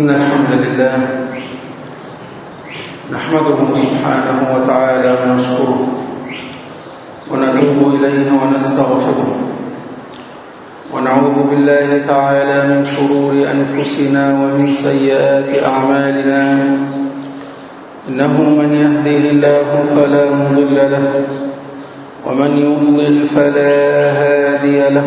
إن الحمد لله نحمده سبحانه وتعالى ونشكره ونتوب إليه ونستغفره ونعوذ بالله تعالى من شرور أنفسنا ومن سيئات أعمالنا إنه من يهده الله فلا مضل له ومن يضلل فلا هادي له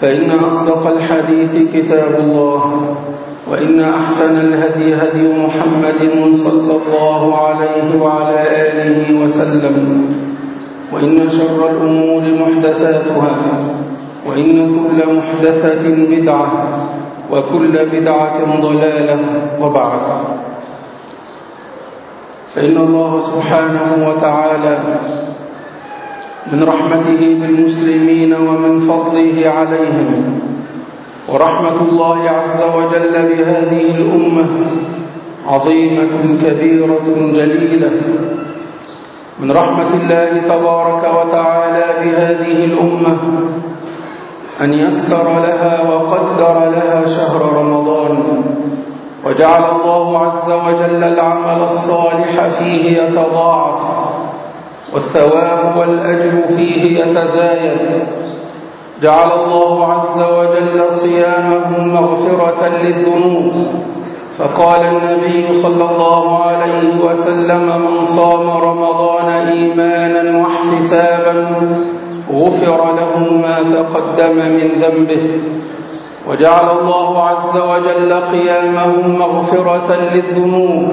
فإن أصدق الحديث كتاب الله وإن أحسن الهدي هدي محمد صلى الله عليه وعلى آله وسلم وإن شر الأمور محدثاتها وإن كل محدثة بدعة وكل بدعة ضلالة وبعد فإن الله سبحانه وتعالى من رحمته بالمسلمين ومن فضله عليهم. ورحمة الله عز وجل بهذه الأمة عظيمة كبيرة جليلة. من رحمة الله تبارك وتعالى بهذه الأمة أن يسر لها وقدر لها شهر رمضان. وجعل الله عز وجل العمل الصالح فيه يتضاعف. والثواب والأجر فيه يتزايد. جعل الله عز وجل صيامه مغفرة للذنوب. فقال النبي صلى الله عليه وسلم من صام رمضان إيمانا واحتسابا غفر له ما تقدم من ذنبه. وجعل الله عز وجل قيامه مغفرة للذنوب.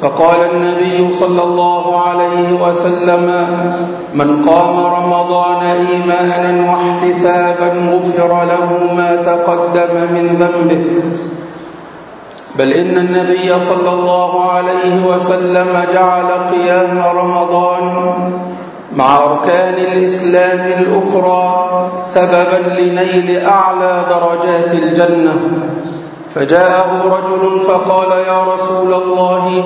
فقال النبي صلى الله عليه وسلم من قام رمضان إيمانا واحتسابا غفر له ما تقدم من ذنبه. بل إن النبي صلى الله عليه وسلم جعل قيام رمضان مع أركان الإسلام الأخرى سببا لنيل أعلى درجات الجنة. فجاءه رجل فقال يا رسول الله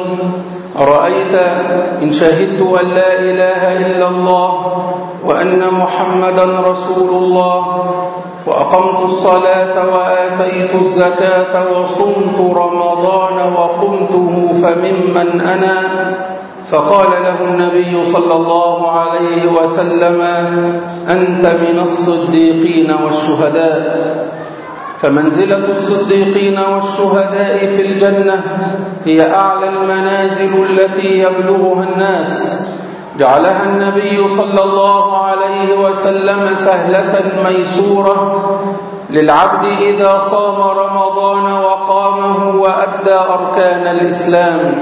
أرأيت إن شهدت أن لا إله إلا الله وأن محمدا رسول الله وأقمت الصلاة وآتيت الزكاة وصمت رمضان وقمته فممن أنا؟ فقال له النبي صلى الله عليه وسلم أنت من الصديقين والشهداء. فمنزلة الصديقين والشهداء في الجنة هي أعلى المنازل التي يبلغها الناس. جعلها النبي صلى الله عليه وسلم سهلة ميسورة للعبد إذا صام رمضان وقامه وأدى أركان الإسلام.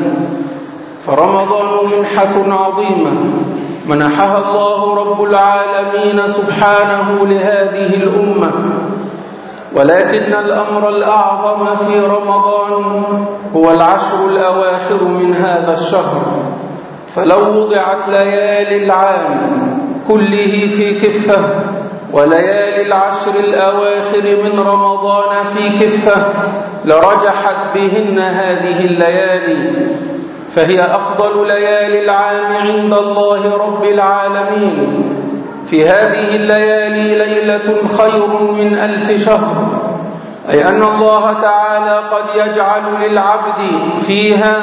فرمضان منحة عظيمة. منحها الله رب العالمين سبحانه لهذه الأمة. ولكن الأمر الأعظم في رمضان هو العشر الأواخر من هذا الشهر. فلو وضعت ليالي العام كله في كفة وليالي العشر الأواخر من رمضان في كفة لرجحت بهن هذه الليالي. فهي أفضل ليالي العام عند الله رب العالمين. في هذه الليالي ليلة خير من ألف شهر. أي أن الله تعالى قد يجعل للعبد فيها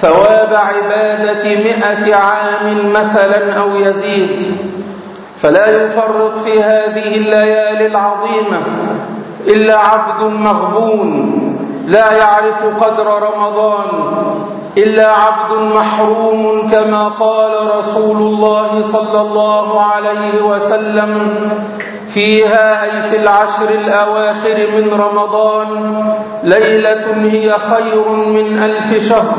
ثواب عبادة مئة عام مثلا أو يزيد. فلا يفرط في هذه الليالي العظيمة إلا عبد مغبون. لا يعرف قدر رمضان إلا عبد محروم كما قال رسول الله صلى الله عليه وسلم فيها أي في العشر الأواخر من رمضان ليلة هي خير من ألف شهر.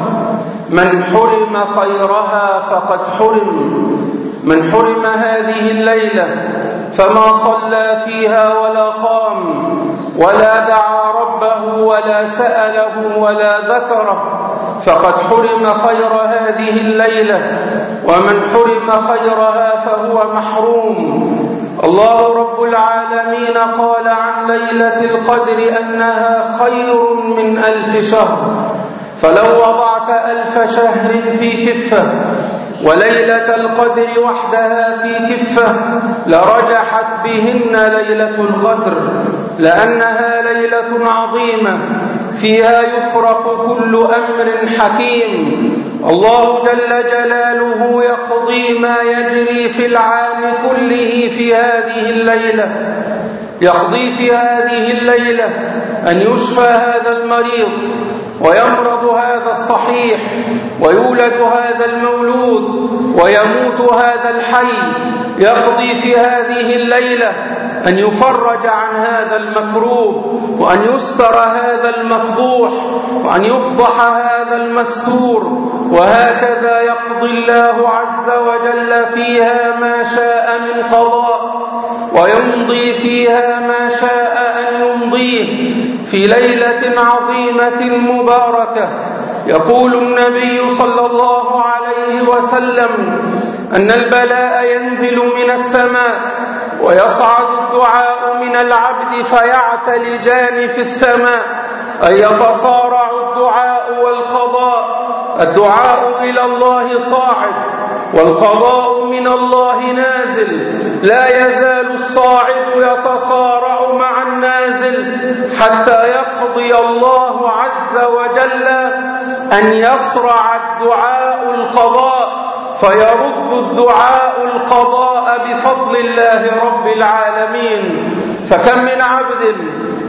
من حرم خيرها فقد حرم. من حرم هذه الليلة فما صلى فيها ولا قام ولا دعا ولا سأله ولا ذكره. فقد حرم خير هذه الليلة ومن حرم خيرها فهو محروم. الله رب العالمين قال عن ليلة القدر أنها خير من ألف شهر. فلو وضعت ألف شهر في كفة وليلة القدر وحدها في كفة لرجحت بهن ليلة القدر لأنها ليلة عظيمة فيها يفرق كل أمر حكيم. الله جل جلاله يقضي ما يجري في العام كله في هذه الليلة يقضي في هذه الليلة أن يشفى هذا المريض ويمرض هذا الصحيح. ويولد هذا المولود ويموت هذا الحي يقضي في هذه الليلة أن يفرج عن هذا المكروب وأن يستر هذا المفضوح وأن يفضح هذا المستور وهكذا يقضي الله عز وجل فيها ما شاء من قضاء ويمضي فيها ما شاء أن يمضيه في ليلة عظيمة مباركة يقول النبي صلى الله عليه وسلم أن البلاء ينزل من السماء ويصعد الدعاء من العبد فيعتلجان في السماء أن يتصارع الدعاء والقضاء. الدعاء إلى الله صاعد والقضاء من الله نازل. لا يزال الصاعد يتصارع مع النازل حتى يقضي الله عز وجل أن يصرع الدعاء القضاء فيرد الدعاء القضاء بفضل الله رب العالمين. فكم من عبد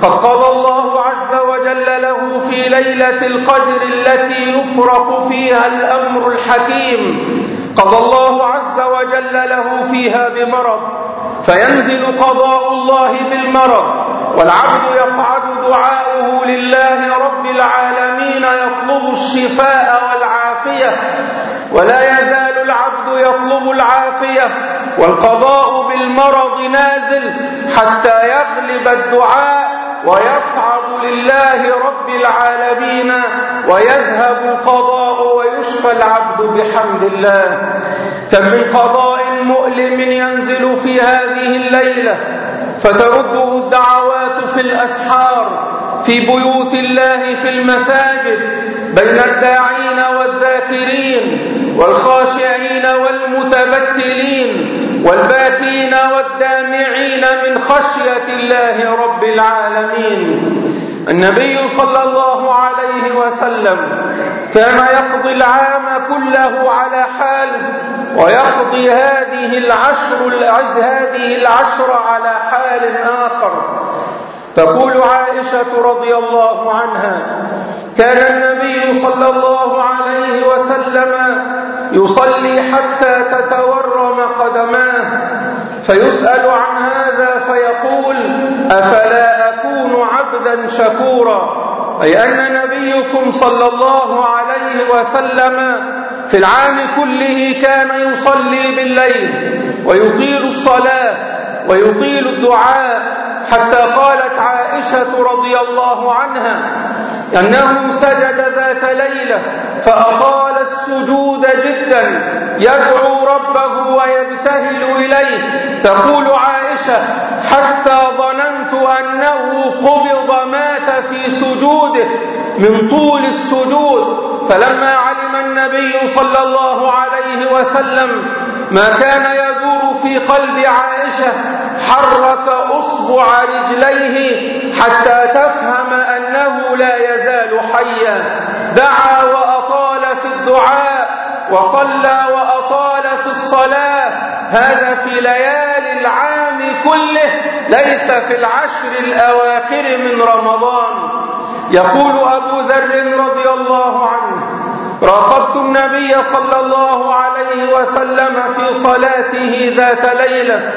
قد قضى الله عز وجل له في ليلة القدر التي يفرق فيها الأمر الحكيم. قضى الله عز وجل له فيها بمرض فينزل قضاء الله بالمرض والعبد يصعد دعاؤه لله رب العالمين يطلب الشفاء والعافية. ولا يزال العبد يطلب العافية. والقضاء بالمرض نازل حتى يغلب الدعاء ويصعد لله رب العالمين. ويذهب القضاء ويشفى العبد بحمد الله. كم من قضاء مؤلم ينزل في هذه الليلة. فترده الدعوات في الأسحار في بيوت الله في المساجد بين الداعين والذاكرين والخاشعين والمتبتلين والباكين والدامعين من خشية الله رب العالمين. النبي صلى الله عليه وسلم كان يقضي العام كله على حاله ويقضي هذه العشر هذه العشر على حال آخر. تقول عائشة رضي الله عنها كان النبي صلى الله عليه وسلم يصلي حتى تتورم قدماه فيسأل عن هذا فيقول أفلا أكون عبدا شكورا؟ أي أن نبيكم صلى الله عليه وسلم في العام كله كان يصلي بالليل ويطيل الصلاة. ويطيل الدعاء حتى قالت عائشة رضي الله عنها أنه سجد ذات ليلة فأطال السجود جدا يدعو ربه ويبتهل إليه تقول عائشة حتى ظننت أنه قبض مات في سجوده من طول السجود فلما علم النبي صلى الله عليه وسلم ما كان يدور في قلب عائشة حرك أصبع رجليه حتى تفهم أنه لا يزال حيا. دعا وأطال في الدعاء وصلى وأطال في الصلاة. هذا في ليالي العام كله ليس في العشر الأواخر من رمضان. يقول أبو ذر رضي الله عنه رفضت النبي صلى الله عليه وسلم في صلاته ذات ليلة.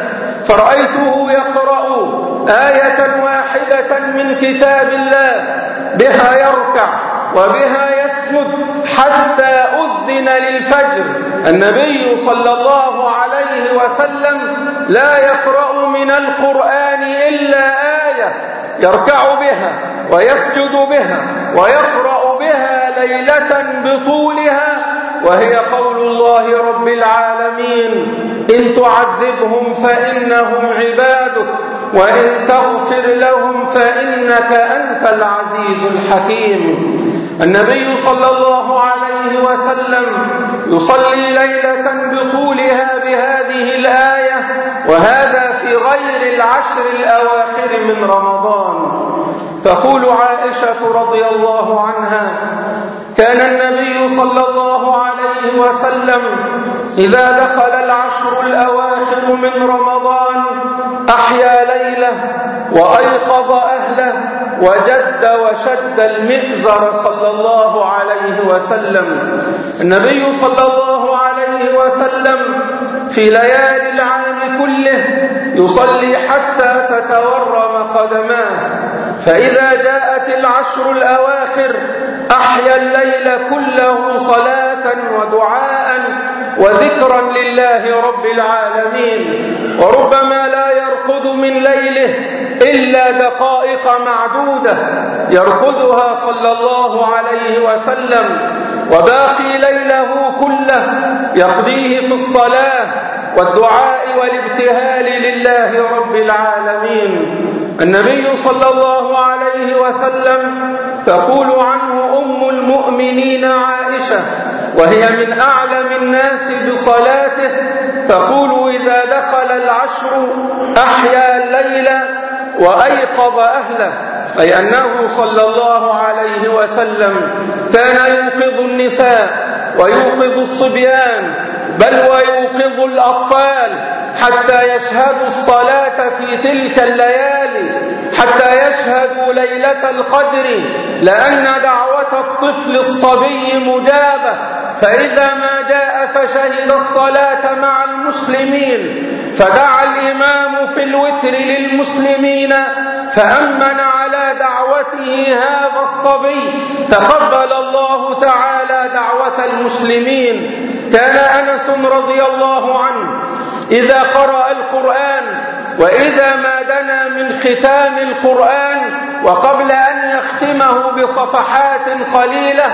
فرأيته يقرأ آية واحدة من كتاب الله. بها يركع وبها يسجد حتى أذن للفجر. النبي صلى الله عليه وسلم لا يقرأ من القرآن إلا آية. يركع بها ويسجد بها ويقرأ ليلة بطولها وهي قول الله رب العالمين. إن تعذبهم فإنهم عبادك وإن تغفر لهم فإنك أنت العزيز الحكيم. النبي صلى الله عليه وسلم يصلي ليلة بطولها بهذه الآية وهذا في غير العشر الأواخر من رمضان. تقول عائشة رضي الله عنها كان النبي صلى الله عليه وسلم إذا دخل العشر الأواخر من رمضان أحيا ليلة وأيقظ أهله وجد وشد المئزر صلى الله عليه وسلم. النبي صلى الله عليه وسلم في ليالي العام كله يصلي حتى تتورم قدماه. فإذا جاءت العشر الأواخر أحيا الليل كله صلاة ودعاء وذكرا لله رب العالمين. وربما لا يرقد من ليله إلا دقائق معدودة يرقدها صلى الله عليه وسلم. وباقي ليله كله يقضيه في الصلاة والدعاء والابتهال لله رب العالمين. النبي صلى الله عليه وسلم تقول عنه أم المؤمنين عائشة وهي من أعلم الناس بصلاته تقول إذا دخل العشر أحيا الليل وأيقظ أهله أي أنه صلى الله عليه وسلم كان ينقذ النساء. ويوقظ الصبيان بل ويوقظ الأطفال حتى يشهدوا الصلاة في تلك الليالي حتى يشهدوا ليلة القدر لأن دعوة الطفل الصبي مجابة فإذا ما جاء فشهد الصلاة مع المسلمين فدعا الإمام في الوتر للمسلمين فأمن على دعوته هذا الصبي تقبل الله تعالى دعوة المسلمين. كان أنس رضي الله عنه إذا قرأ القرآن وإذا ما دنا من ختام القرآن وقبل أن يختمه بصفحات قليلة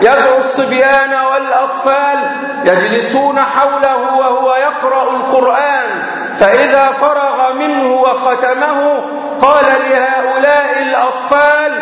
يدعو الصبيان والأطفال يجلسون حوله وهو يقرأ القرآن فإذا فرغ منه وختمه قال لهؤلاء الأطفال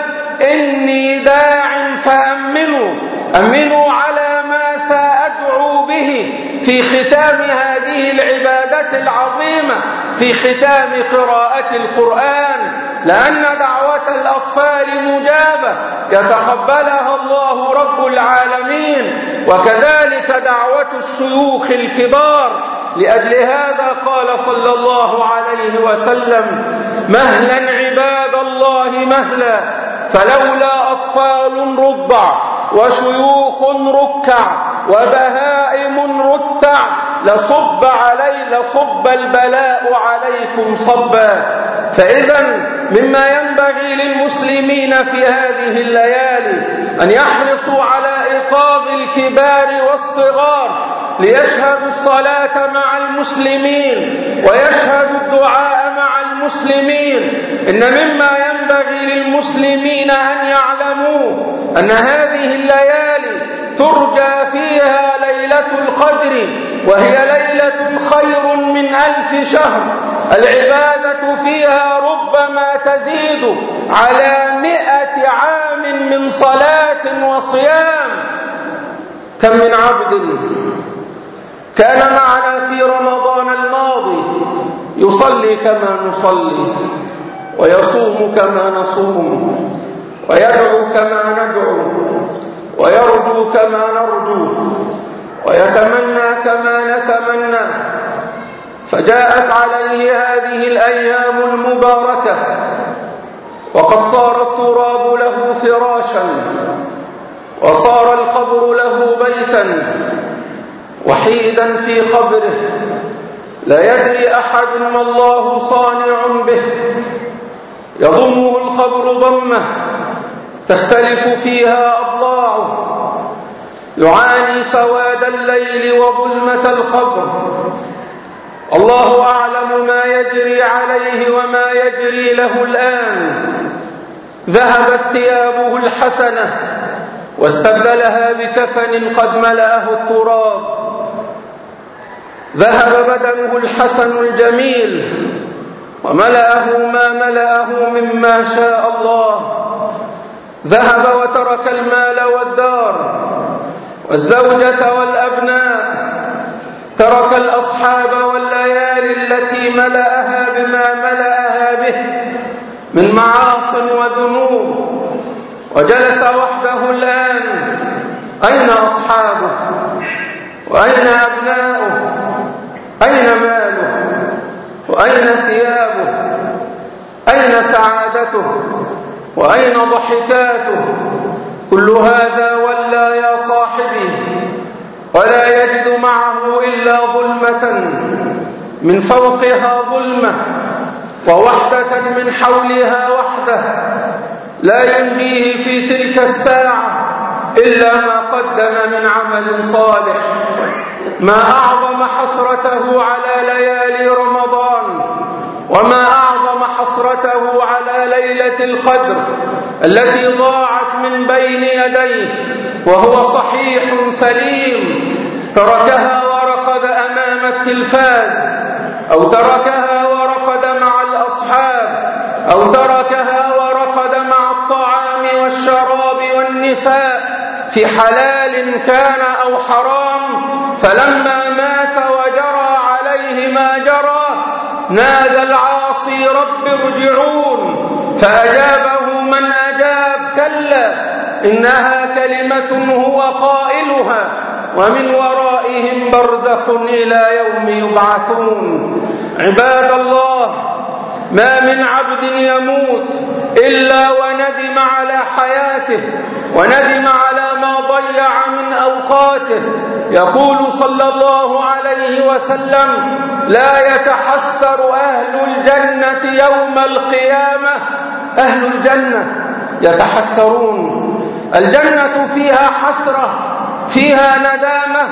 إني داع فأمنوا أمنوا على ما سأدعو به في ختام هذه العبادة العظيمة في ختام قراءة القرآن لأن دعوة الأطفال مجابة. يتقبلها الله رب العالمين وكذلك دعوة الشيوخ الكبار. لأجل هذا قال صلى الله عليه وسلم مهلا عباد الله مهلا فلولا أطفال رضع وشيوخ ركع وبهائم رتع لصب علي لصب البلاء عليكم صبا. فإذا مما ينبغي للمسلمين في هذه الليالي أن يحرصوا على إيقاظ الكبار والصغار ليشهدوا الصلاة مع المسلمين ويشهدوا الدعاء مع المسلمين. إن مما ينبغي للمسلمين أن يعلموا أن هذه الليالي ترجى فيها ليلة القدر وهي ليلة خير من ألف شهر. العبادة فيها ربما تزيد على مئة عام من صلاة وصيام. كم من عبد كان معنا في رمضان الماضي يصلي كما نصلي ويصوم كما نصوم ويدعو كما ندعو ويرجو كما نرجو ويتمنى كما نتمنى. فجاءت عليه هذه الأيام المباركة وقد صار التراب له فراشا وصار القبر له بيتا وحيدا في قبره. لا يدري أحد ما الله صانع به. يضمه القبر ضمة تختلف فيها أضلاعه. يعاني سواد الليل وظلمة القبر. الله أعلم ما يجري عليه وما يجري له الآن. ذهبت ثيابه الحسنة واستبدلها بكفن قد ملأه التراب. ذهب بدنه الحسن الجميل وملأه ما ملأه مما شاء الله. ذهب وترك المال والدار. والزوجة والأبناء. ترك الأصحاب والليالي التي ملأها بما ملأها به من معاص وذنوب. وجلس وحده الآن. أين أصحابه؟ وأين أبناؤه؟ أين ماله؟ وأين ثيابه؟ أين سعادته؟ وأين ضحكاته؟ كل هذا ولا يا صاحبي ولا يجد معه إلا ظلمة من فوقها ظلمة ووحدة من حولها وحدة لا ينجيه في تلك الساعة إلا ما قدم من عمل صالح ما أعظم حسرته على ليالي رمضان وما أعظم حسرته على ليلة القدر التي ضاعت من بين يديه وهو صحيح سليم. تركها ورقد أمام التلفاز أو تركها ورقد مع الأصحاب أو تركها ورقد مع الطعام والشراب والنساء. في حلال كان أو حرام فلما مات وجرى عليه ما جرى نادى العاصي رب ارجعون فأجابه من أجاب كلا إنها كلمة هو قائلها ومن ورائهم برزخ إلى يوم يبعثون. عباد الله ما من عبد يموت إلا وندم على حياته وندم على ما ضيع من أوقاته. يقول صلى الله عليه وسلم لا يتحسر أهل الجنة يوم القيامة. أهل الجنة يتحسرون. الجنة فيها حسرة فيها ندامة.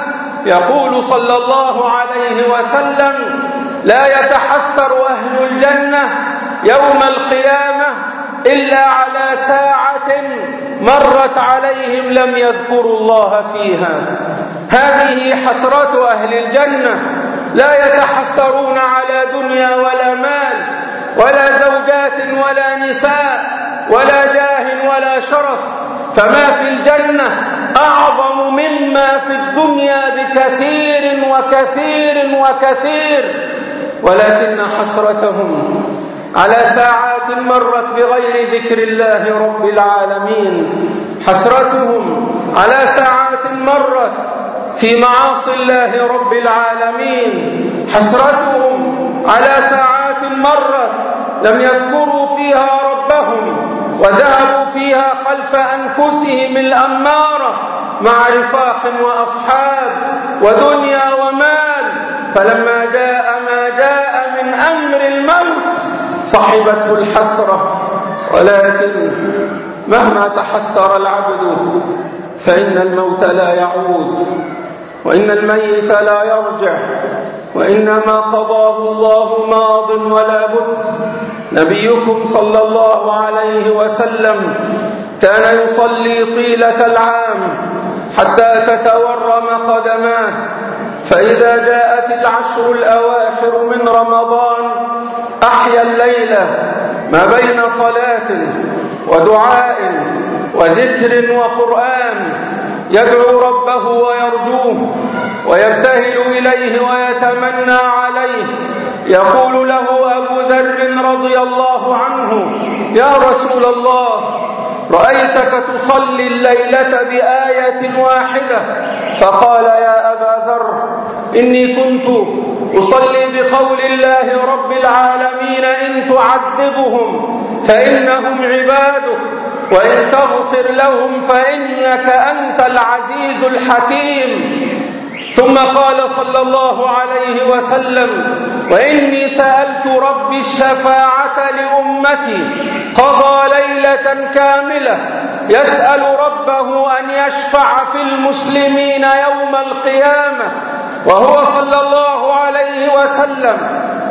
يقول صلى الله عليه وسلم لا يتحسر أهل الجنة يوم القيامة إلا على ساعة مرت عليهم لم يذكروا الله فيها. هذه حسرة أهل الجنة لا يتحسرون على دنيا ولا مال. ولا زوجات ولا نساء ولا جاه ولا شرف فما في الجنة أعظم مما في الدنيا بكثير وكثير وكثير. ولكن حسرتهم على ساعات مرت بغير ذكر الله رب العالمين. حسرتهم على ساعات مرت في معاصي الله رب العالمين. حسرتهم على ساعات مرت لم يذكروا فيها ربهم وذهبوا فيها خلف أنفسهم الأمارة مع رفاق وأصحاب ودنيا ومال. فلما جاء ما جاء من أمر الموت صحبته الحسرة. ولكن مهما تحسر العبد فإن الموت لا يعود وإن الميت لا يرجع. وإنما قضاه الله ماض ولا بد نبيكم صلى الله عليه وسلم كان يصلي طيلة العام حتى تتورم قدماه. فإذا جاءت العشر الأواخر من رمضان أحيا الليلة ما بين صلاة ودعاء وذكر وقرآن. يدعو ربه ويرجوه ويبتهل إليه ويتمنى عليه. يقول له أبو ذر رضي الله عنه يا رسول الله رأيتك تصلي الليلة بآية واحدة. فقال يا أبا ذر إني كنت أصلي بقول الله رب العالمين إن تعذبهم فإنهم عبادك. وإن تغفر لهم فإنك أنت العزيز الحكيم ثم قال صلى الله عليه وسلم وإني سألت ربي الشفاعة لأمتي قضى ليلة كاملة يسأل ربه أن يشفع في المسلمين يوم القيامة وهو صلى الله عليه وسلم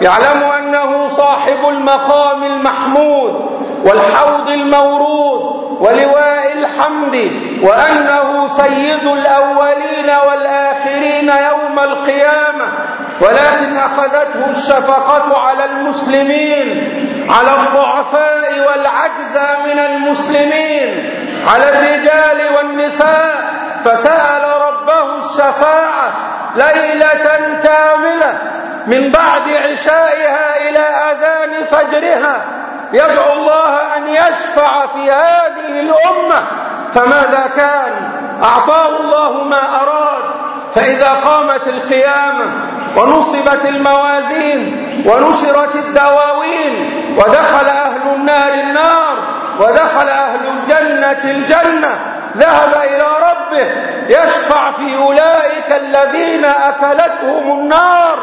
يعلم أنه صاحب المقام المحمود والحوض المورود ولواء الحمد وأنه سيد الأولين والآخرين يوم القيامة. ولكن أخذته الشفقة على المسلمين على الضعفاء والعجزى من المسلمين على الرجال والنساء. فسأل ربه الشفاعة ليلة كاملة من بعد عشائها إلى أذان فجرها. يدعو الله أن يشفع في هذه الأمة فماذا كان؟ أعطاه الله ما أراد فإذا قامت القيامة ونصبت الموازين ونشرت الدواوين ودخل أهل النار النار ودخل أهل الجنة الجنة ذهب إلى ربه يشفع في أولئك الذين أكلتهم النار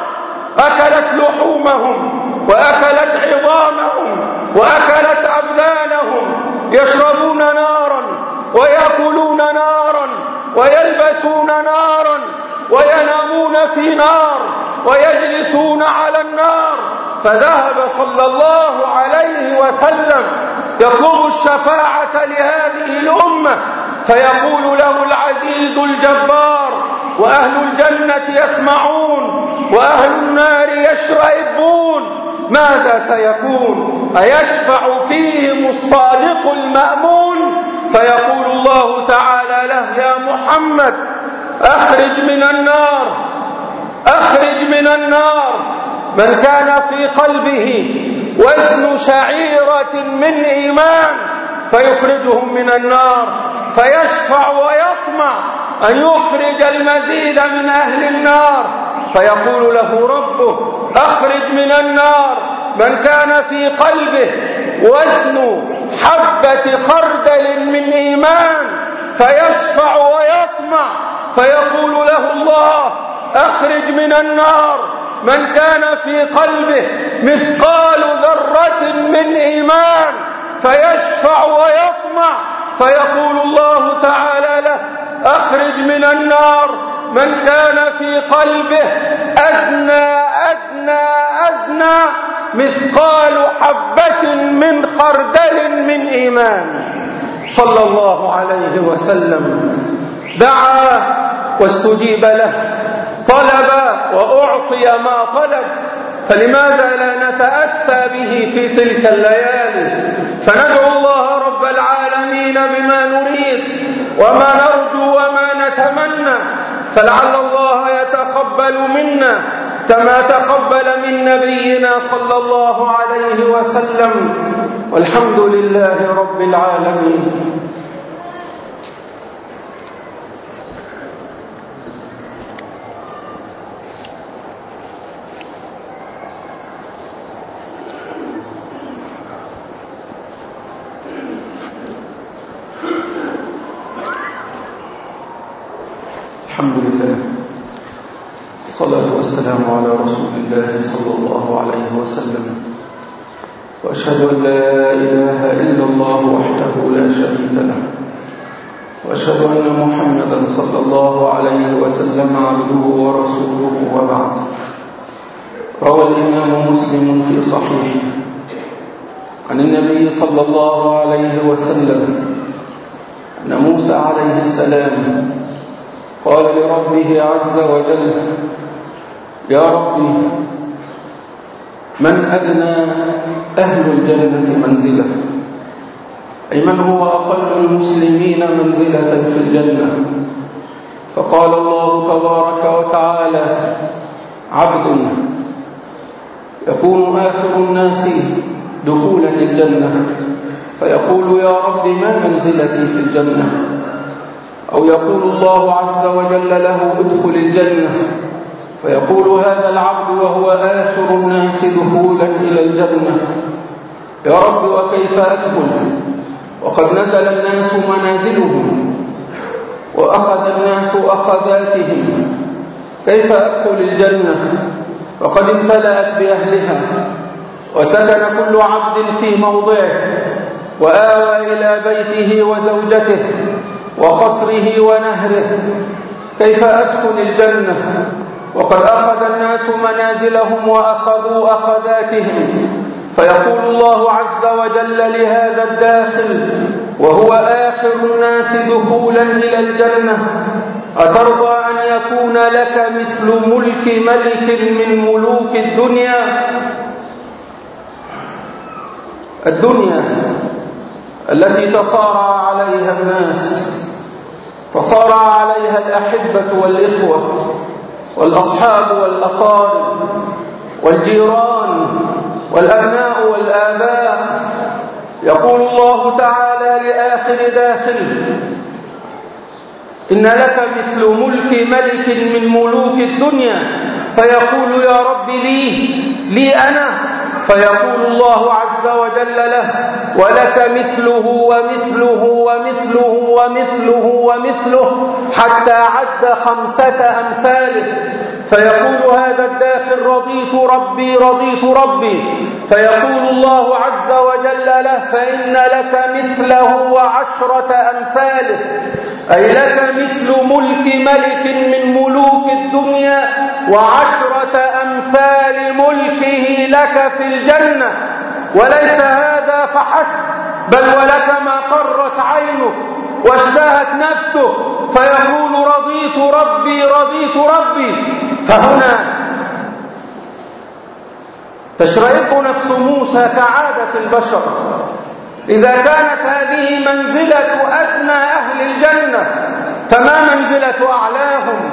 أكلت لحومهم وأكلت عظامهم. وأكلت أبدانهم يشربون نارا ويأكلون نارا ويلبسون نارا وينامون في نار ويجلسون على النار فذهب صلى الله عليه وسلم يطلب الشفاعة لهذه الأمة فيقول له العزيز الجبار وأهل الجنة يسمعون وأهل النار يشرئبون ماذا سيكون أيشفع فيهم الصادق المأمون؟ فيقول الله تعالى له يا محمد أخرج من النار أخرج من النار. من كان في قلبه وزن شعيرة من إيمان فيخرجهم من النار. فيشفع ويطمع أن يخرج المزيد من أهل النار. فيقول له ربه أخرج من النار. من كان في قلبه وزن حبة خردل من إيمان فيشفع ويطمع فيقول له الله أخرج من النار. من كان في قلبه مثقال ذرة من إيمان فيشفع ويطمع فيقول الله تعالى له أخرج من النار من كان في قلبه أدنى أدنى أدنى مثقال حبة من خردل من إيمان. صلى الله عليه وسلم. دعا واستجيب له طلب وأعطي ما طلب. فلماذا لا نتأسى به في تلك الليالي؟ فندعو الله رب العالمين بما نريد. وما نرجو وما نتمنى فلعل الله يتقبل منا كما تقبل من نبينا صلى الله عليه وسلم. والحمد لله رب العالمين. وأشهد أن لا إله إلا الله وحده لا شريك له وأشهد أن محمدا صلى الله عليه وسلم عبده ورسوله وبعد. روى الإمام مسلم في صحيحه. عن النبي صلى الله عليه وسلم أن موسى عليه السلام قال لربه عز وجل يا ربي من أدنى أهل الجنة منزلة. أي من هو أقل المسلمين منزلة في الجنة؟ فقال الله تبارك وتعالى عبد. يكون آخر الناس دخولا للجنة فيقول يا رب ما منزلتي في الجنة؟ أو يقول الله عز وجل له ادخل الجنة. فيقول هذا العبد وهو آخر الناس دخولا إلى الجنة. يا رب وكيف أدخل؟ وقد نزل الناس منازلهم وأخذ الناس أخذاتهم. كيف أدخل الجنة؟ وقد امتلأت بأهلها. وسكن كل عبد في موضعه وآوى إلى بيته وزوجته وقصره ونهره. كيف أسكن الجنة؟ وقد أخذ الناس منازلهم وأخذوا أخذاتهم. فيقول الله عز وجل لهذا الداخل وهو آخر الناس دخولا إلى الجنة. أترضى أن يكون لك مثل ملك ملك من ملوك الدنيا؟ الدنيا التي تصارع عليها الناس تصارع عليها الأحبة والإخوة والأصحاب والأقارب والجيران والأبناء والآباء. يقول الله تعالى لآخر داخل إن لك مثل ملك ملك من ملوك الدنيا. فيقول يا رب لي لي أنا. فيقول الله عز وجل له ولك مثله ومثله ومثله ومثله ومثله حتى عد خمسة أمثاله. فيقول هذا الداخل رضيت ربي رضيت ربي. فيقول الله عز وجل له فإن لك مثله وعشرة أمثاله. أي لك مثل ملك ملك من ملوك الدنيا وعشرة أمثال ملكه لك في الجنة. وليس هذا فحسب بل ولك ما قرت عينه واشتهت نفسه. فيقول رضيت ربي رضيت ربي. فهنا تشريق نفس موسى كعادة البشر. إذا كانت هذه منزلة أدنى أهل الجنة فما منزلة أعلاهم؟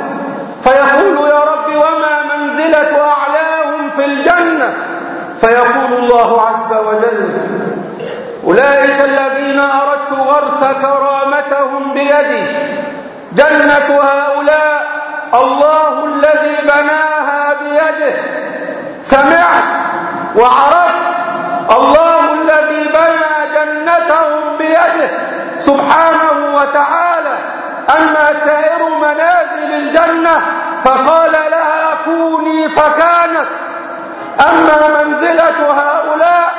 فيقول يا رب وما منزلة أعلاهم في الجنة؟ فيقول الله عز وجل أولئك الذين أردت غرس كرامتهم بيدي. جنة هؤلاء الله الذي بناها بيده. سمعت وعرفت. الله الذي بنى جنته بيده. سبحانه وتعالى. أما سائر منازل الجنة فقال لها كوني فكانت. أما منزلة هؤلاء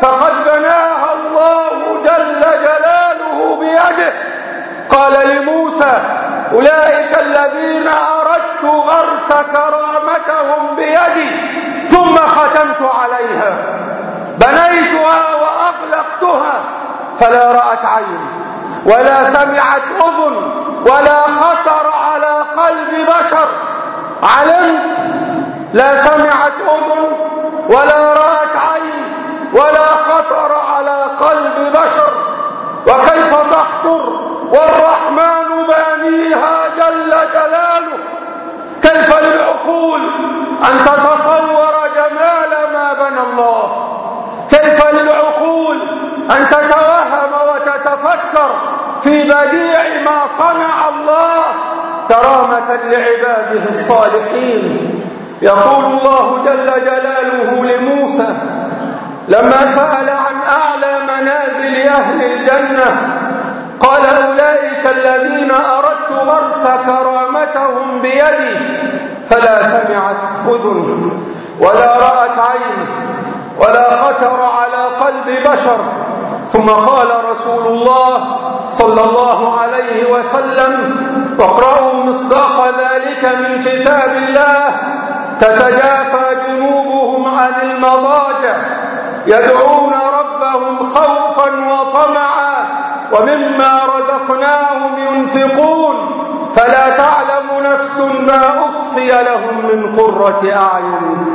فقد بناها الله جل جلاله بيده. قال لموسى أولئك الذين أردت غرس كرامتهم بيدي ثم ختمت عليها. بنيتها وأغلقتها فلا رأت عين ولا سمعت أذن ولا خطر على قلب بشر. علمت لا سمعت أذن ولا رأت عين ولا خطر على قلب بشر. وكيف تخطر والرأي مبانيها جل جلاله كيف للعقول أن تتصور جمال ما بنى الله؟ كيف للعقول أن تتوهم وتتفكر في بديع ما صنع الله كرامة لعباده الصالحين؟ يقول الله جل جلاله لموسى لما سأل عن أعلى منازل أهل الجنة قال أولئك الذين أردت غرس كرامتهم بيدي فلا سمعت أذن ولا رأت عين ولا خطر على قلب بشر. ثم قال رسول الله صلى الله عليه وسلم واقرأوا مصداق ذلك من كتاب الله. تتجافى جنوبهم عن المضاجع. يدعون ربهم خوفا وطمعا. ومما رزقناهم ينفقون فلا تعلم نفس ما أخفي لهم من قرة أعين.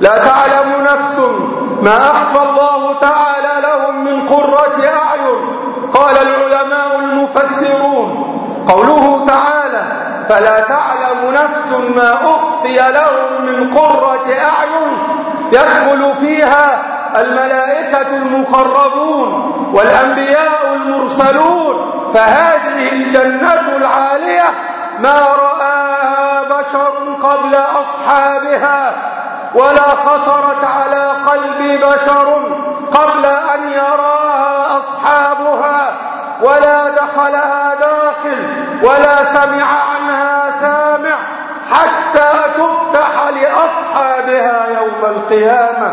لا تعلم نفس ما أخفى الله تعالى لهم من قرة أعين. قال العلماء المفسرون قوله تعالى فلا تعلم نفس ما أخفي لهم من قرة أعين. يدخل فيها الملائكة المقربون والأنبياء المرسلون فهذه الجنة العالية ما رآها بشر قبل أصحابها ولا خطرت على قلب بشر قبل أن يراها أصحابها ولا دخلها داخل ولا سمع عنها سامع حتى تفتح لأصحابها يوم القيامة.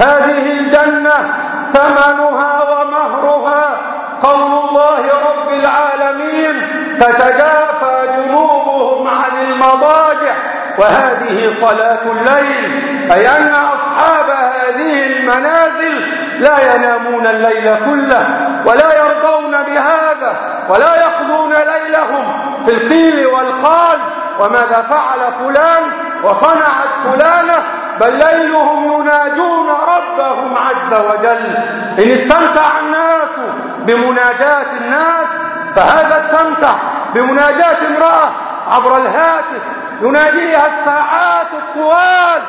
هذه الجنة ثمنها ومهرها. قول الله رب العالمين تتجافى جنوبهم عن المضاجع. وهذه صلاة الليل. أي أن أصحاب هذه المنازل لا ينامون الليل كله ولا يرضون بهذا ولا يقضون ليلهم في القيل والقال. وماذا فعل فلان؟ وصنعت فلانة بل ليلهم يناجون ربهم عز وجل. إن استمتع الناس بمناجاة الناس فهذا استمتع بمناجاة امرأة عبر الهاتف يناجيها الساعات الطوال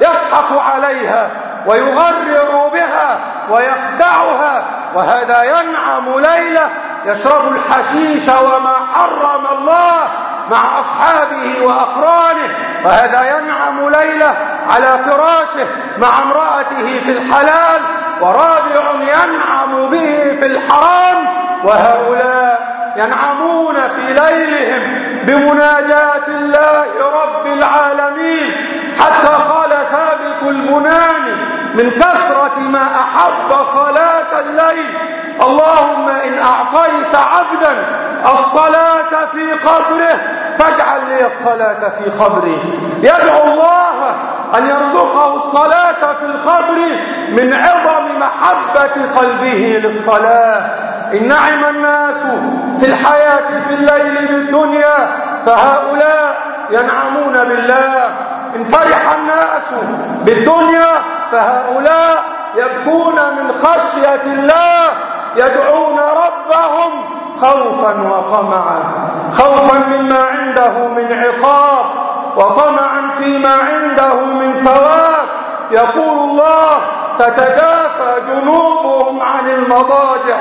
يضحك عليها ويغرر بها ويخدعها وهذا ينعم ليلة يشرب الحشيش وما حرم الله. مع أصحابه وأقرانه وهذا ينعم ليلة على فراشه مع امرأته في الحلال ورابع ينعم به في الحرام وهؤلاء ينعمون في ليلهم بمناجاة الله رب العالمين حتى قال ثابت المناني من كثرة ما أحب صلاة الليل. اللهم إن أعطيت عبدا الصلاة في قبره فاجعل لي الصلاة في قبري. يدعو الله أن يرزقه الصلاة في القبر من عظم محبة قلبه للصلاة. إن نعم الناس في الحياة في الليل بالدنيا فهؤلاء ينعمون بالله. إن فرح الناس بالدنيا فهؤلاء يبكون من خشية الله يدعون ربهم خوفا وطمعا. خوفا مما عنده من عقاب وطمعا فيما عنده من ثواب. يقول الله تتجافى جنوبهم عن المضاجع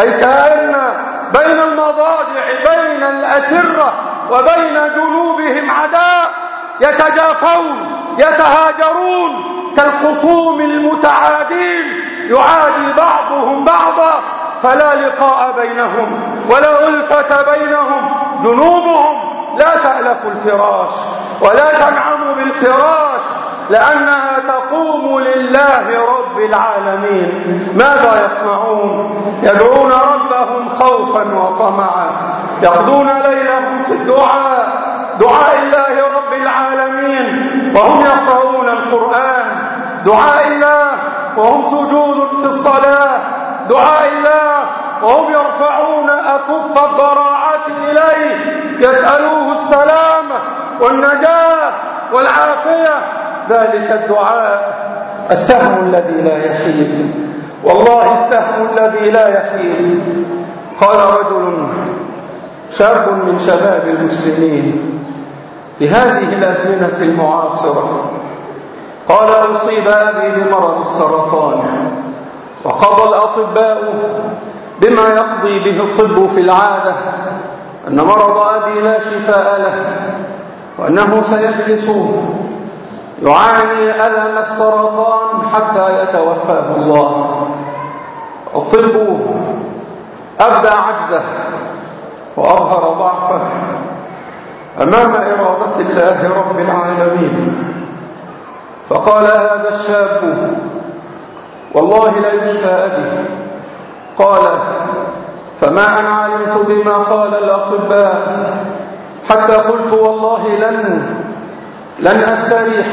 أي كأن بين المضاجع بين الأسرة وبين جنوبهم عداء. يتجافون يتهاجرون كالخصوم المتعادين يعادي بعضهم بعضا فلا لقاء بينهم ولا ألفة بينهم جنوبهم لا تألف الفراش ولا تنعم بالفراش لأنها تقوم لله رب العالمين. ماذا يصنعون؟ يدعون ربهم خوفا وطمعا يقضون ليلهم في الدعاء دعاء الله رب العالمين وهم يقرأون دعاء الله وهم سجود في الصلاة. دعاء الله وهم يرفعون أكف الضراعة إليه. يسألوه السلامة والنجاة والعافية. ذلك الدعاء. السهم الذي لا يحيل. والله السهم الذي لا يحيل. قال رجل شاب من شباب المسلمين في هذه الأزمنة المعاصرة. قال أصيب أبي بمرض السرطان وقضى الأطباء بما يقضي به الطب في العادة أن مرض أبي لا شفاء له وأنه سيجلس يعاني ألم السرطان حتى يتوفاه الله الطب أبدى عجزه وأظهر ضعفه أمام إرادة الله رب العالمين فقال هذا الشاب والله لا يشفى أبي. قال فما أن علمت بما قال الأطباء حتى قلت والله لن لن أستريح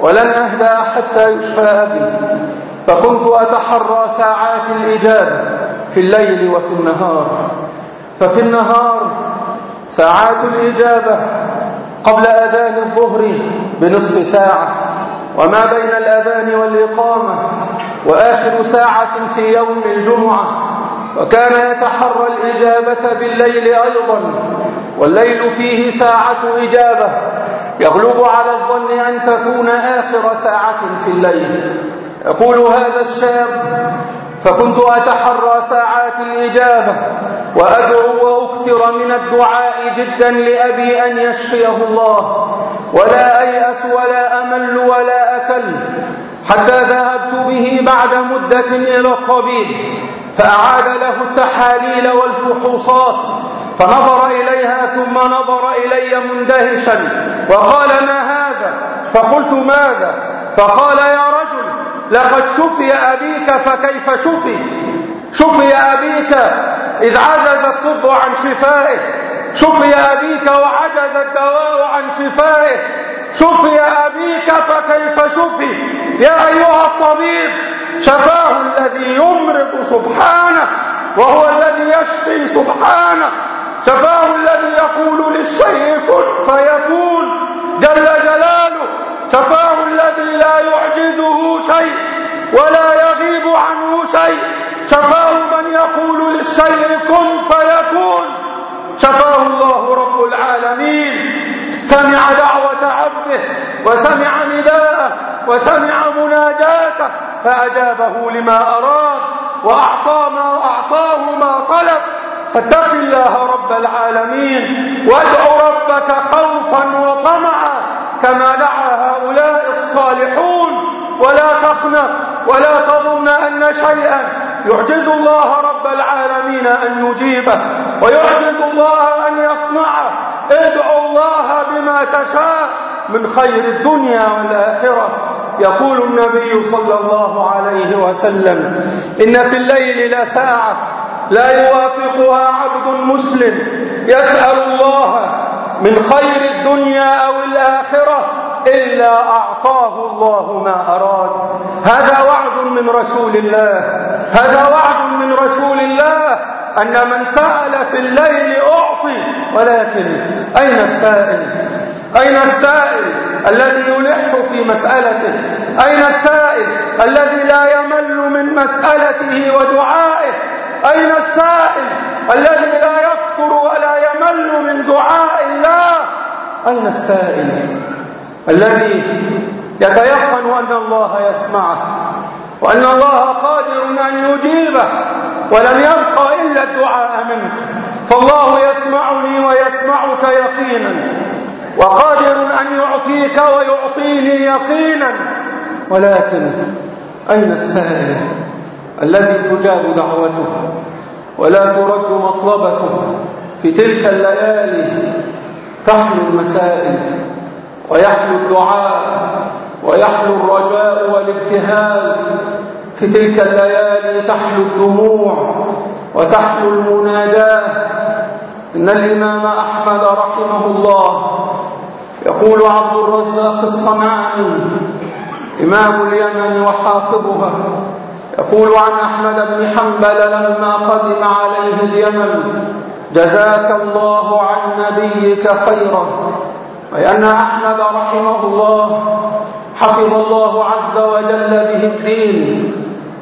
ولن أهدى حتى يشفى أبي. فكنت أتحرى ساعات الإجابة في الليل وفي النهار. ففي النهار ساعات الإجابة قبل أذان الظهر بنصف ساعة. وما بين الأذان والإقامة وآخر ساعة في يوم الجمعة وكان يتحرى الإجابة بالليل أيضا والليل فيه ساعة إجابة يغلب على الظن أن تكون آخر ساعة في الليل. يقول هذا الشاب فكنت أتحرى ساعات الإجابة وأدعو وأكثر من الدعاء جدا لأبي أن يشفيه الله. ولا أيأس ولا أمل ولا أكل حتى ذهبت به بعد مدة إلى الطبيب فأعاد له التحاليل والفحوصات. فنظر إليها ثم نظر إلي مندهشا. وقال ما هذا؟ فقلت ماذا؟ فقال يا رب لقد شفي أبيك فكيف شفي شفي أبيك إذ عجز الطب عن شفائه. شفي أبيك وعجز الدواء عن شفائه. شفي أبيك فكيف شفي يا أيها الطبيب شفاه الذي يمرض سبحانه وهو الذي يشفي سبحانه. شفاه الذي يقول للشيء كن فيكون. جل جلاله شفاه الذي لا يعجزه شيء ولا يغيب عنه شيء. شفاه من يقول للشيء كن فيكون. شفاه الله رب العالمين. سمع دعوة عبده وسمع نداءه وسمع مناجاته فأجابه لما أراد وأعطى ما أعطاه ما طلب. فاتق الله رب العالمين. وادع ربك خوفا وطمعا. كما دعا هؤلاء الصالحون. ولا تقنط ولا تظن أن شيئا. يعجز الله رب العالمين أن يجيبه ويعجز الله أن يصنعه. ادعوا الله بما تشاء من خير الدنيا والآخرة. يقول النبي صلى الله عليه وسلم إن في الليل لساعة لا يوافقها عبد مسلم. يسأل الله من خير الدنيا أو الآخرة إلا أعطاه الله ما أراد. هذا وعد من رسول الله. هذا وعد من رسول الله. أن من سأل في الليل أعطي ولكن أين السائل؟ أين السائل الذي يلح في مسألته؟ أين السائل الذي لا يمل من مسألته ودعائه؟ أين السائل الذي لا يفتر ولا يمل من دعاء الله؟ أين السائل الذي يتيقن أن الله يسمعه وأن الله قادر أن يجيبه ولم يبقى إلا الدعاء منك فالله يسمعني ويسمعك يقينا وقادر أن يعطيك ويعطيني يقينا ولكن أين السائل؟ الذي تجاب دعوته ولا ترد مطلبته في تلك الليالي تحلو المسائل ويحلو الدعاء ويحلو الرجاء والابتهال في تلك الليالي تحلو الدموع وتحلو المناداة إن الإمام أحمد رحمه الله يقول عبد الرزاق الصنعاني إمام اليمن وحافظها. يقول عن أحمد بن حنبل لما قدم عليه اليمن جزاك الله عن نبيك خيرا. وأن أحمد رحمه الله حفظ الله عز وجل به الدين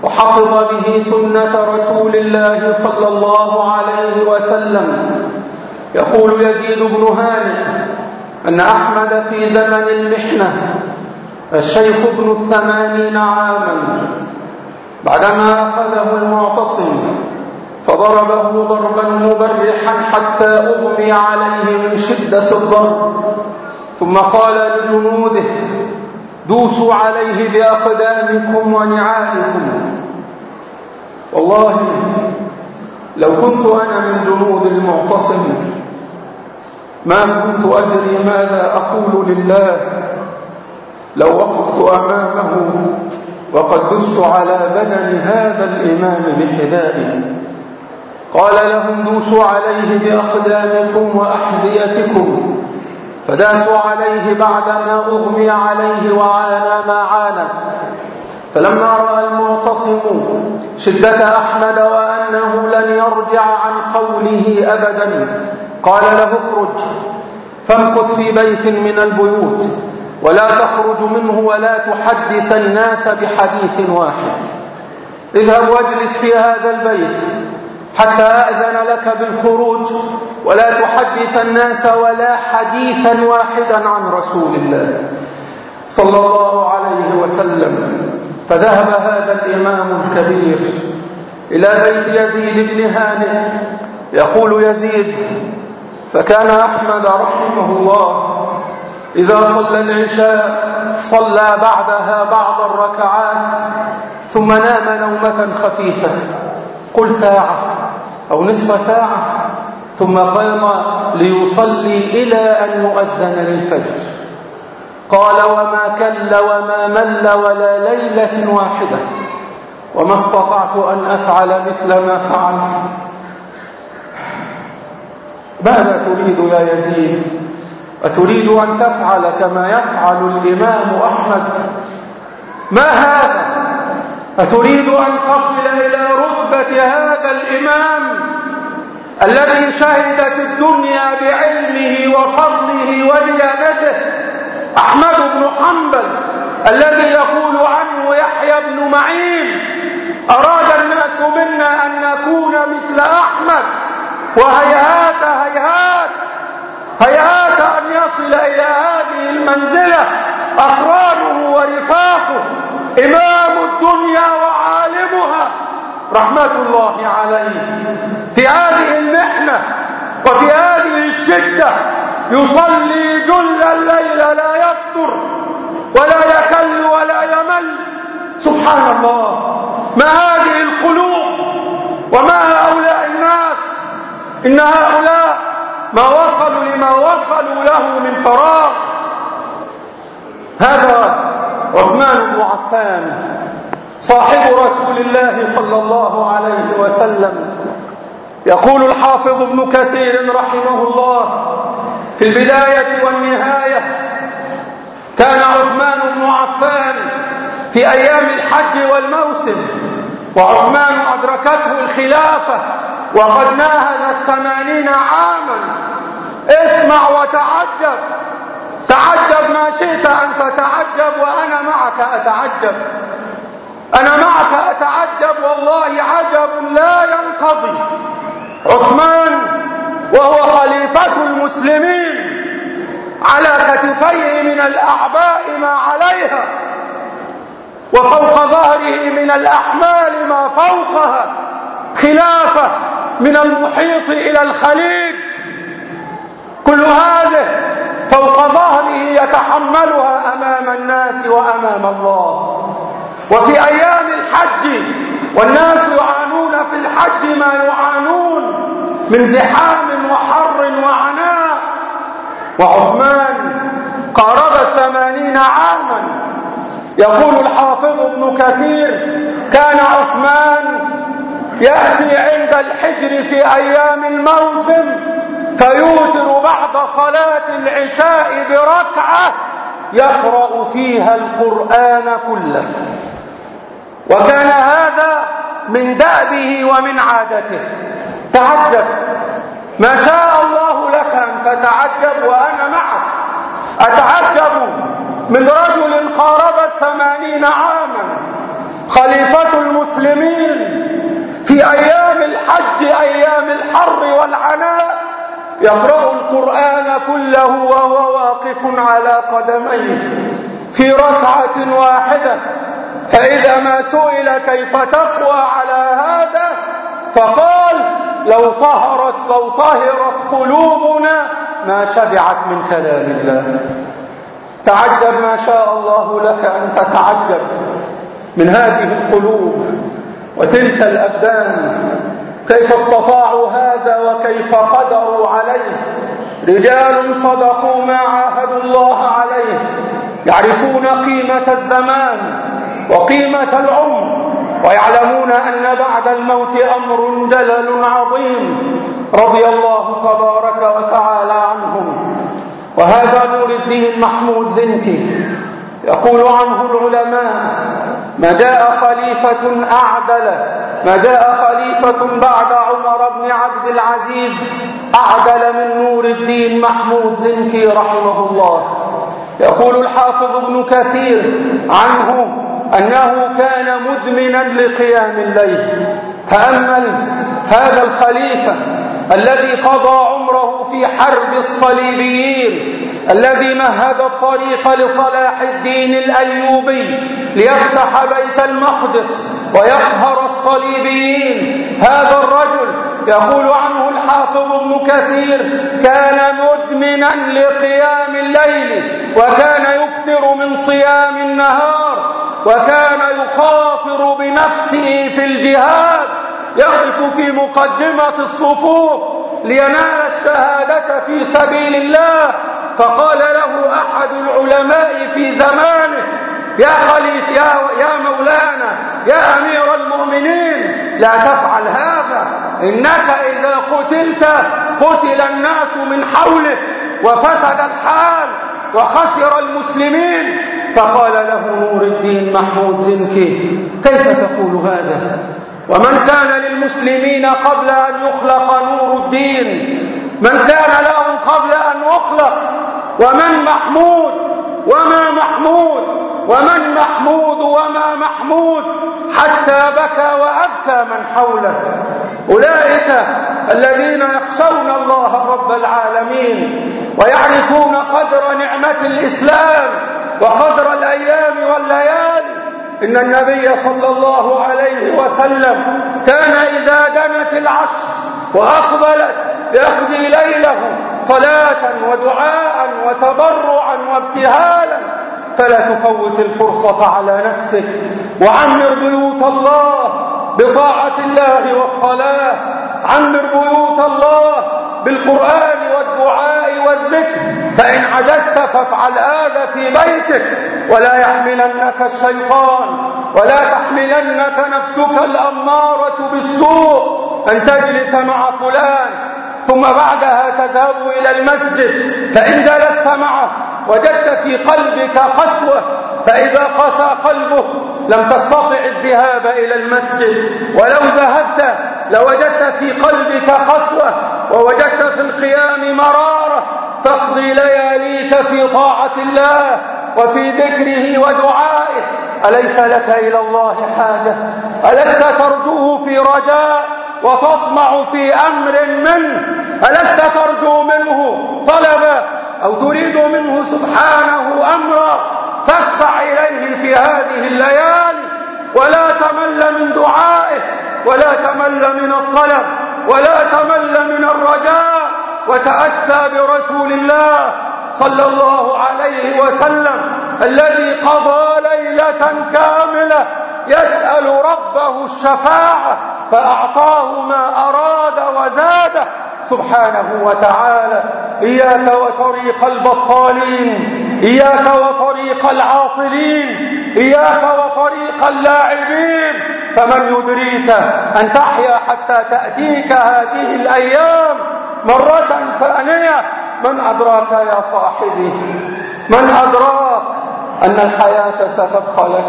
وحفظ به سنة رسول الله صلى الله عليه وسلم. يقول يزيد بن هانئ أن أحمد في زمن المحنة الشيخ ابن الثمانين عاما. بعدما أخذه المعتصم فضربه ضربا مبرحا حتى أغمي عليه من شدة الضرب. ثم قال لجنوده دوسوا عليه بأقدامكم ونعائكم. والله لو كنت أنا من جنود المعتصم ما كنت أدري ماذا أقول لله. لو وقفت أمامه وقد دست على بدن هذا الإمام بحذائه. قال لهم دوسوا عليه بأقدامكم وأحذيتكم. فداسوا عليه بعدما أغمي عليه وعانى ما عانى. فلما رأى المعتصم شدة أحمد وأنه لن يرجع عن قوله أبدا قال له اخرج فامكث في بيت من البيوت. ولا تخرج منه ولا تحدث الناس بحديث واحد. اذهب واجلس في هذا البيت حتى أذن لك بالخروج ولا تحدث الناس ولا حديثا واحدا عن رسول الله صلى الله عليه وسلم. فذهب هذا الإمام الكبير إلى بيت يزيد بن هانئ. يقول يزيد فكان أحمد رحمه الله إذا صلى العشاء صلى بعدها بعض الركعات ثم نام نومة خفيفة قل ساعة أو نصف ساعة ثم قام ليصلي إلى أن يؤذن للفجر. قال وما كل وما مل ولا ليلة واحدة وما استطعت أن أفعل مثل ما فعلت. ماذا تريد يا يزيد؟ أتريد أن تفعل كما يفعل الإمام أحمد؟ ما هذا؟ أتريد أن تصل إلى رتبة هذا الإمام الذي شهدت الدنيا بعلمه وفضله وجلالته أحمد بن حنبل الذي يقول عنه يحيى بن معين أراد الناس منا أن نكون مثل أحمد. وهيهات هيهات. هيهات أن يصل إلى هذه المنزلة أخوانه ورفاقه إمام الدنيا وعالمها. رحمة الله عليه. في هذه المحنة وفي هذه الشدة يصلي جل الليل لا يفطر ولا يكل ولا يمل. سبحان الله. ما هذه القلوب وما هؤلاء الناس؟ إن هؤلاء ما وصل ما وصلوا له من فراغ. هذا عثمان بن عفان صاحب رسول الله صلى الله عليه وسلم. يقول الحافظ ابن كثير رحمه الله في البداية والنهاية كان عثمان بن عفان في أيام الحج والموسم وعثمان أدركته الخلافة وقد ناهد الثمانين عاما. اسمع وتعجب. تعجب ما شئت أن تتعجب وأنا معك أتعجب. أنا معك أتعجب والله عجب لا ينقضي. عثمان وهو خليفة المسلمين على كتفيه من الأعباء ما عليها وفوق ظهره من الأحمال ما فوقها. خلافة من المحيط إلى الخليج. كل هذا فوق ظهره يتحملها أمام الناس وأمام الله. وفي أيام الحج والناس يعانون في الحج ما يعانون من زحام وحر وعناء. وعثمان قارب ثمانين عاما. يقول الحافظ ابن كثير كان عثمان يأتي عند الحجر في أيام الموسم فيوتر بعد صلاة العشاء بركعة يقرأ فيها القرآن كله. وكان هذا من دأبه ومن عادته. تعجب ما شاء الله لك أن تتعجب وأنا معك. أتعجب من رجل قارب ثمانين عاما. خليفة المسلمين في أيام الحج أيام الحر والعناء. يقرأ القرآن كله وهو واقف على قدميه في ركعة واحدة. فإذا ما سئل كيف تقوى على هذا؟ فقال لو طهرت لو طهرت قلوبنا ما شبعت من كلام الله. تعجب ما شاء الله لك أن تتعجب من هذه القلوب وتلك الأبدان. كيف استطاعوا هذا وكيف قدروا عليه؟ رجال صدقوا ما عاهدوا الله عليه. يعرفون قيمة الزمان وقيمة العمر ويعلمون أن بعد الموت أمر دلل عظيم. رضي الله تبارك وتعالى عنهم. وهذا نور الدين محمود زنكي. يقول عنه العلماء ما جاء خليفة أعدل ما جاء خليفة بعد عمر بن عبد العزيز أعدل من نور الدين محمود زنكي رحمه الله. يقول الحافظ ابن كثير عنه أنه كان مدمنا لقيام الليل. تأمل هذا الخليفة الذي قضى عمره في حرب الصليبيين الذي مهد الطريق لصلاح الدين الأيوبي ليفتح بيت المقدس ويقهر الصليبيين. هذا الرجل يقول عنه الحافظ ابن كثير كان مدمنا لقيام الليل وكان يكثر من صيام النهار وكان يخاطر بنفسه في الجهاد. يقف في مقدمة الصفوف لينال الشهادة في سبيل الله. فقال له أحد العلماء في زمانه يا خليف يا, يا مولانا يا أمير المؤمنين لا تفعل هذا. إنك إذا قتلت قتل الناس من حولك وفسد الحال وخسر المسلمين. فقال له نور الدين محمود زنكي كيف تقول هذا؟ ومن كان للمسلمين قبل أن يخلق نور الدين من كان لهم قبل أن يخلق ومن محمود وما محمود ومن محمود وما محمود حتى بكى وأبكى من حوله. أولئك الذين يخشون الله رب العالمين ويعرفون قدر نعمة الإسلام وقدر الأيام والليالي إن النبي صلى الله عليه وسلم كان إذا دنت العشر وأقبلت يقضي ليله صلاة ودعاء وتضرعا وابتهالا فلا تفوت الفرصة على نفسك وعمر بيوت الله بطاعة الله والصلاة. عمر بيوت الله بالقرآن والدعاء والذكر. فإن عجزت فافعل هذا في بيتك. ولا يحملنك الشيطان. ولا تحملنك نفسك الأمارة بالسوء. أن تجلس مع فلان. ثم بعدها تذهب إلى المسجد. فإن جلست معه وجدت في قلبك قسوة فإذا قسى قلبه لم تستطع الذهاب إلى المسجد ولو ذهبت لوجدت في قلبك قسوة ووجدت في القيام مرارة تقضي لياليك في طاعة الله وفي ذكره ودعائه. أليس لك إلى الله حاجة؟ ألست ترجوه في رجاء وتطمع في أمر منه؟ ألست ترجو منه طلبا؟ أو تريد منه سبحانه أمرا؟ فادفع إليه. في هذه الليالي ولا تمل من دعائه ولا تمل من الطلب ولا تمل من الرجاء وتأسى برسول الله صلى الله عليه وسلم الذي قضى ليلة كاملة يسأل ربه الشفاعة فأعطاه ما أراد وزاده سبحانه وتعالى إياك وطريق البطالين إياك وطريق العاطلين إياك وطريق اللاعبين. فمن يدريك أن تحيا حتى تأتيك هذه الأيام مرة ثانية من أدراك يا صاحبي؟ من أدراك أن الحياة ستبقى لك؟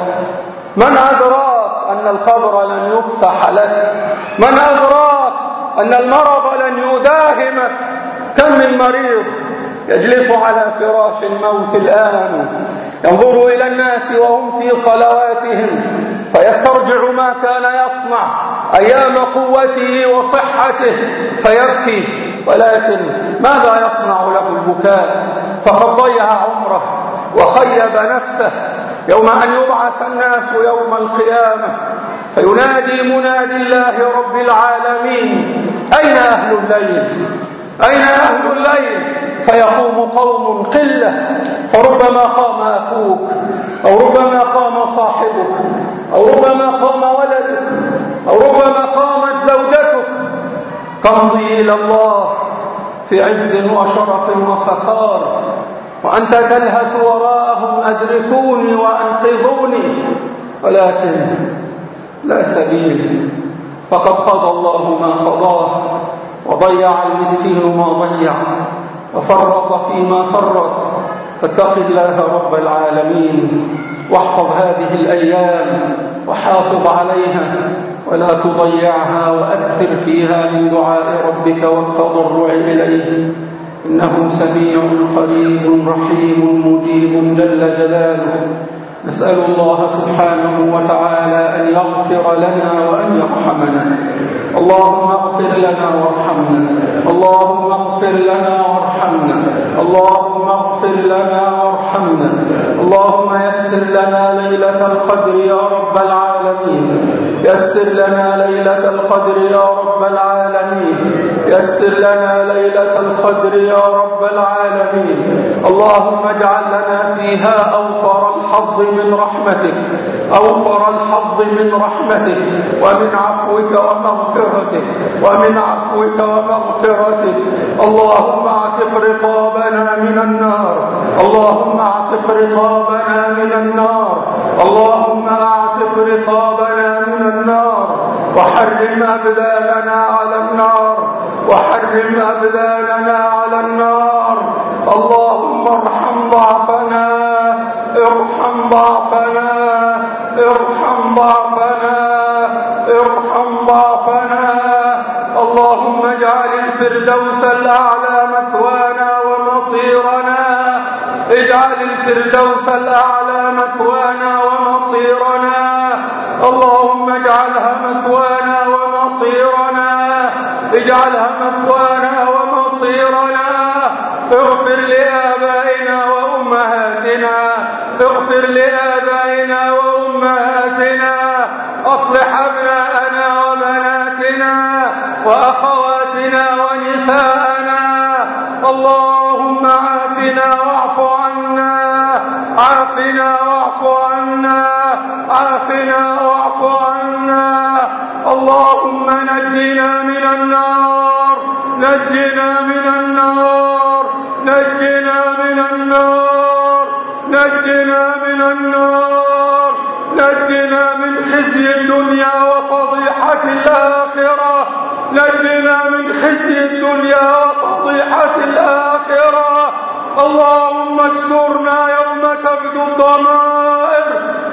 من أدراك أن القبر لن يفتح لك؟ من أدراك أن المرض لن يداهمك كم من مريض يجلس على فراش الموت الآن. ينظر إلى الناس وهم في صلواتهم فيسترجع ما كان يصنع أيام قوته وصحته فيبكي. ولكن ماذا يصنع له البكاء؟ فقد ضيع عمره وخيب نفسه. يوم أن يبعث الناس يوم القيامة فينادي منادي الله رب العالمين أين أهل الليل؟ أين أهل الليل؟ فيقوم قوم قلة فربما قام أخوك أو ربما قام صاحبك أو ربما قام ولدك أو ربما قامت زوجتك. تمضي إلى الله في عز وشرف وفخار وأنت تلهث وراءهم أدركوني وأنقذوني ولكن لا سبيل فقد قضى الله ما قضاه وضيع المسكين ما ضيع وفرط فيما فرط. فاتق الله رب العالمين. واحفظ هذه الأيام وحافظ عليها ولا تضيعها وأكثر فيها من دعاء ربك والتضرع إليه. إنه سميع قريب رحيم مجيب جل جلاله. نسأل الله سبحانه وتعالى أن يغفر لنا وأن يرحمنا. اللهم اغفر لنا وارحمنا. اللهم اغفر لنا وارحمنا. اللهم اغفر لنا وارحمنا. اللهم يسر لنا ليلة القدر يا رب العالمين. يسر لنا ليلة القدر يا رب العالمين. يسر لنا ليلة القدر يا رب العالمين. اللهم اجعل لنا فيها أوفر الحظ من رحمتك أوفر الحظ من رحمتك ومن عفوك ومغفرتك ومن عفوك ومغفرتك. اللهم اعتق رقابنا من النار اللهم اعتق رقابنا من النار اللهم اعتق رقابنا من النار. وحرم أبدالنا على النار. وحرم أبداننا على النار. اللهم ارحم ضعفنا ارحم ضعفنا ارحم ضعفنا ارحم ضعفنا. اللهم اجعل الفردوس الأعلى مثوانا ومصيرنا. اجعل الفردوس الأعلى مثوانا ومصيرنا. اللهم اجعلها مثوانا ومصيرنا. اجعلها وأكوانا ومصيرنا. اغفر لآبائنا وأمهاتنا. اغفر لآبائنا وأمهاتنا. أصلح أبناءنا وبناتنا وأخواتنا ونساءنا. اللهم عافنا واعف عنا. عافنا واعف عنا. عافنا واعف عنا. اللهم نجنا من النار. نجنا من النار نجنا من النار نجنا من النار نجنا من خزي الدنيا وفضيحة الآخرة نجنا من خزي الدنيا وفضيحة الآخرة. اللهم استرنا يوم تبدو الضمائر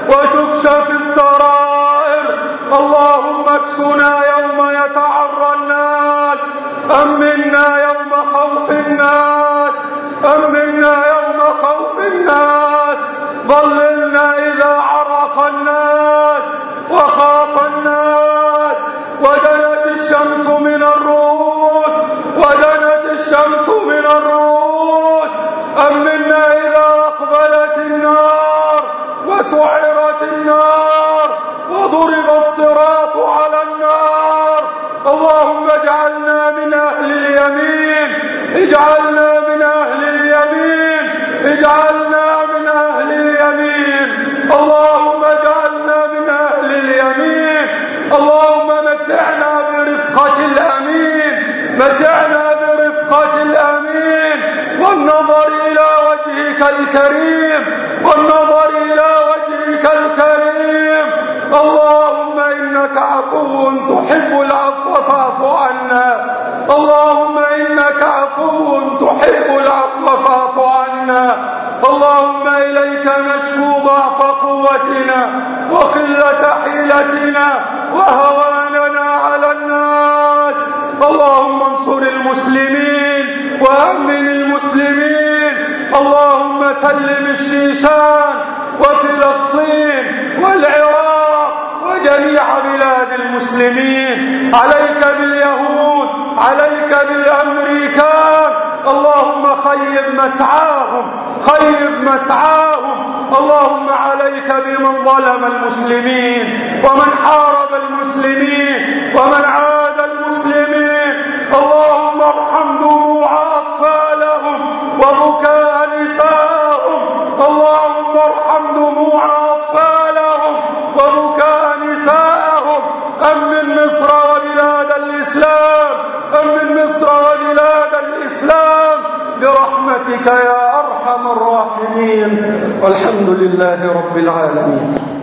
وتكشف السرائر. اللهم اكسنا يوم يتعرض أمنا يوم خوف الناس أمنا يوم خوف الناس ظللنا إذا عرف الناس اجعلنا من أهل اليمين. اجعلنا من أهل اليمين. اللهم اجعلنا من أهل اليمين. اللهم متعنا برفقة الأمين. متعنا برفقة الأمين. والنظر إلى وجهك الكريم. والنظر إلى وجهك الكريم. اللهم إنك عفو تحب العفو فاعف عنا. اللهم إنك عفو تحب العفو فاعف عنا. اللهم إليك نشكو ضعف قوتنا وقلة حيلتنا وهواننا على الناس. اللهم انصر المسلمين وأمن المسلمين. اللهم سلم الشيشان وفلسطين والعراق وجميع بلاد المسلمين. عليك باليهود عليك بالأمريكان اللهم خيب مسعاهم خيب مسعاهم. اللهم عليك بمن ظلم المسلمين ومن حارب المسلمين ومن عاد المسلمين. اللهم ارحم دموع أطفالهم وبكاء نساءهم. اللهم برحمتك يا أرحم الراحمين والحمد لله رب العالمين